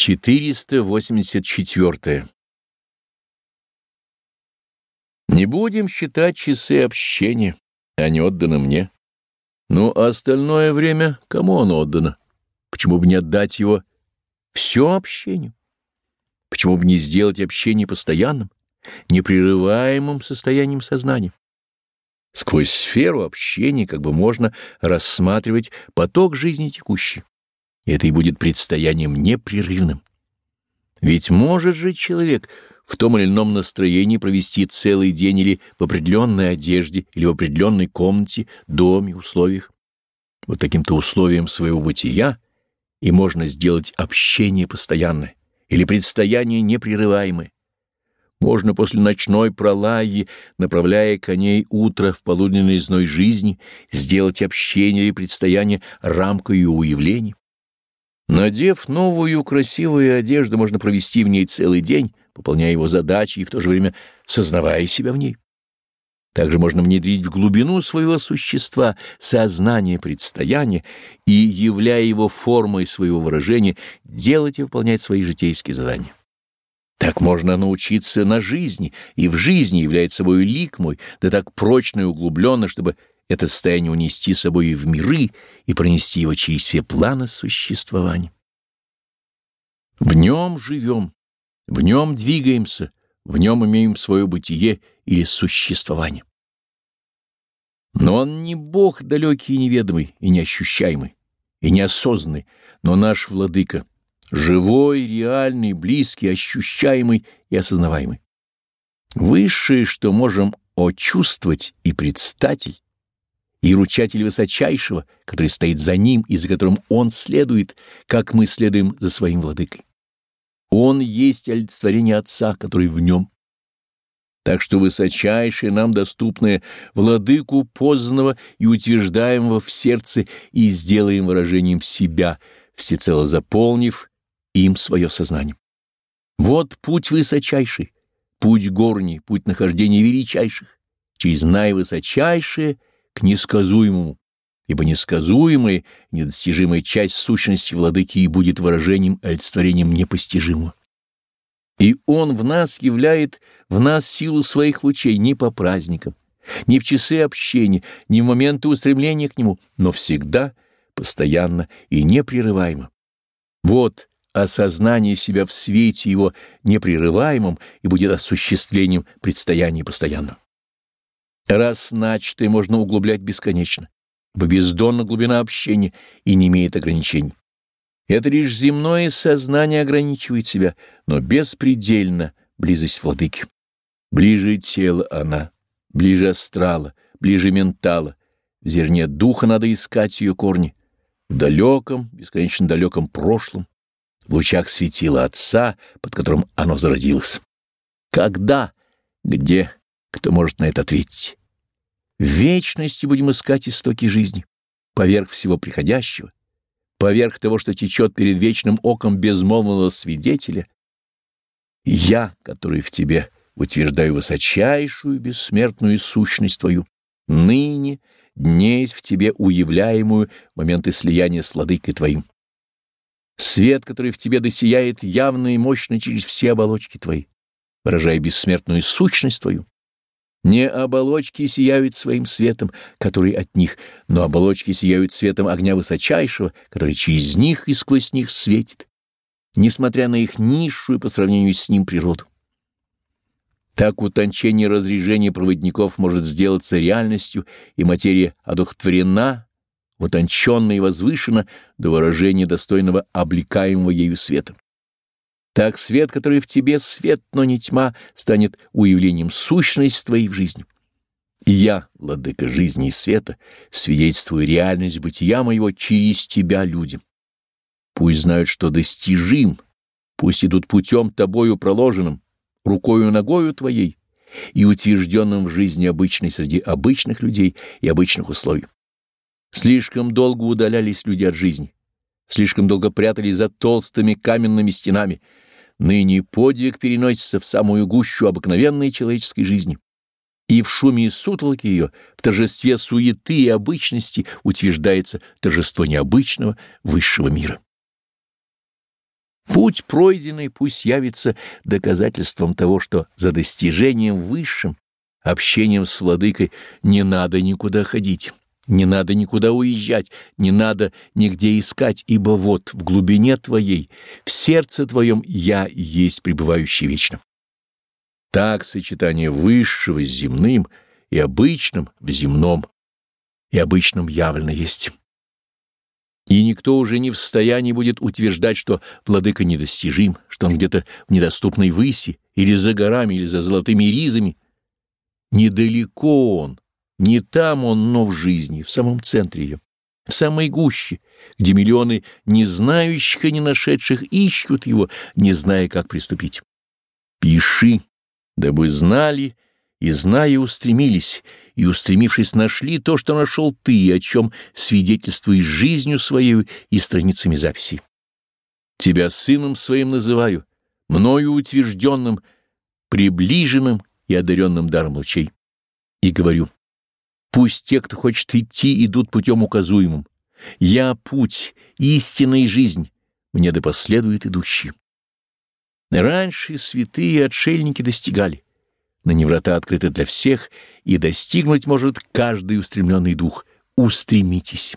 484. Не будем считать часы общения, они отданы мне. Ну, а остальное время кому оно отдано? Почему бы не отдать его все общению? Почему бы не сделать общение постоянным, непрерываемым состоянием сознания? Сквозь сферу общения как бы можно рассматривать поток жизни текущий это и будет предстоянием непрерывным. Ведь может же человек в том или ином настроении провести целый день или в определенной одежде, или в определенной комнате, доме, условиях. Вот таким-то условием своего бытия и можно сделать общение постоянное или предстояние непрерываемое. Можно после ночной пролаи, направляя коней утро в полуденной зной жизни, сделать общение или предстояние рамкой уявлений. Надев новую красивую одежду, можно провести в ней целый день, выполняя его задачи и в то же время сознавая себя в ней. Также можно внедрить в глубину своего существа сознание предстояния и, являя его формой своего выражения, делать и выполнять свои житейские задания. Так можно научиться на жизни, и в жизни является собой лик мой, да так прочно и углубленно, чтобы это состояние унести с собой в миры и пронести его через все планы существования. В нем живем, в нем двигаемся, в нем имеем свое бытие или существование. Но он не Бог далекий и неведомый, и неощущаемый, и неосознанный, но наш владыка, живой, реальный, близкий, ощущаемый и осознаваемый. Высшее, что можем очувствовать и предстатель, и ручатель высочайшего, который стоит за ним и за которым он следует, как мы следуем за своим владыкой. Он есть олицетворение Отца, который в нем. Так что высочайшее нам доступное владыку познанного и утверждаемого в сердце и сделаем выражением себя, всецело заполнив им свое сознание. Вот путь высочайший, путь горний, путь нахождения величайших, через наивысочайшее — несказуемому, ибо несказуемая, недостижимая часть сущности владыки и будет выражением и олицетворением непостижимого. И он в нас являет в нас силу своих лучей не по праздникам, не в часы общения, не в моменты устремления к нему, но всегда, постоянно и непрерываемо. Вот осознание себя в свете его непрерываемом и будет осуществлением предстояния постоянного. Раз начатое можно углублять бесконечно, ибо бездонна глубина общения и не имеет ограничений. Это лишь земное сознание ограничивает себя, но беспредельно близость владыки. Ближе тела она, ближе астрала, ближе ментала. В зерне духа надо искать ее корни. В далеком, бесконечно далеком прошлом, в лучах светила Отца, под которым оно зародилось. Когда? Где? Кто может на это ответить? В вечности будем искать истоки жизни, поверх всего приходящего, поверх того, что течет перед вечным оком безмолвного свидетеля. Я, который в тебе утверждаю высочайшую бессмертную сущность твою, ныне, днесь в тебе уявляемую моменты слияния с владыкой твоим. Свет, который в тебе досияет явно и мощно через все оболочки твои, выражая бессмертную сущность твою, не оболочки сияют своим светом, который от них, но оболочки сияют светом огня высочайшего, который через них и сквозь них светит, несмотря на их низшую по сравнению с ним природу. Так утончение разрежения проводников может сделаться реальностью, и материя одухотворена, утонченно и возвышена до выражения достойного облекаемого ею света. Так свет, который в тебе свет, но не тьма, станет уявлением сущности твоей в жизни. И я, владыка жизни и света, свидетельствую реальность бытия моего через тебя людям. Пусть знают, что достижим, пусть идут путем тобою проложенным, рукою ногою твоей и утвержденным в жизни обычной среди обычных людей и обычных условий. Слишком долго удалялись люди от жизни, слишком долго прятались за толстыми каменными стенами — Ныне подвиг переносится в самую гущу обыкновенной человеческой жизни. И в шуме и сутолке ее, в торжестве суеты и обычности утверждается торжество необычного высшего мира. Путь пройденный пусть явится доказательством того, что за достижением высшим, общением с владыкой не надо никуда ходить, не надо никуда уезжать, не надо нигде искать, ибо вот в глубине твоей, в сердце твоем я есть пребывающий вечно. Так сочетание высшего с земным и обычным в земном и обычном явлено есть. И никто уже не в состоянии будет утверждать, что владыка недостижим, что он где-то в недоступной выси, или за горами, или за золотыми ризами. Недалеко он, не там он, но в жизни, в самом центре ее, в самой гуще, где миллионы не знающих и не нашедших ищут его, не зная, как приступить. Пиши, дабы знали и, зная, устремились, и, устремившись, нашли то, что нашел ты, о чем свидетельствуешь жизнью своей и страницами записей. Тебя сыном своим называю, мною утвержденным, приближенным и одаренным даром лучей. И говорю, пусть те, кто хочет идти, идут путем указуемым. Я — путь, истина и жизнь, мне да последует идущий. Раньше святые отшельники достигали ныне врата открыты для всех, и достигнуть может каждый устремленный дух. Устремитесь.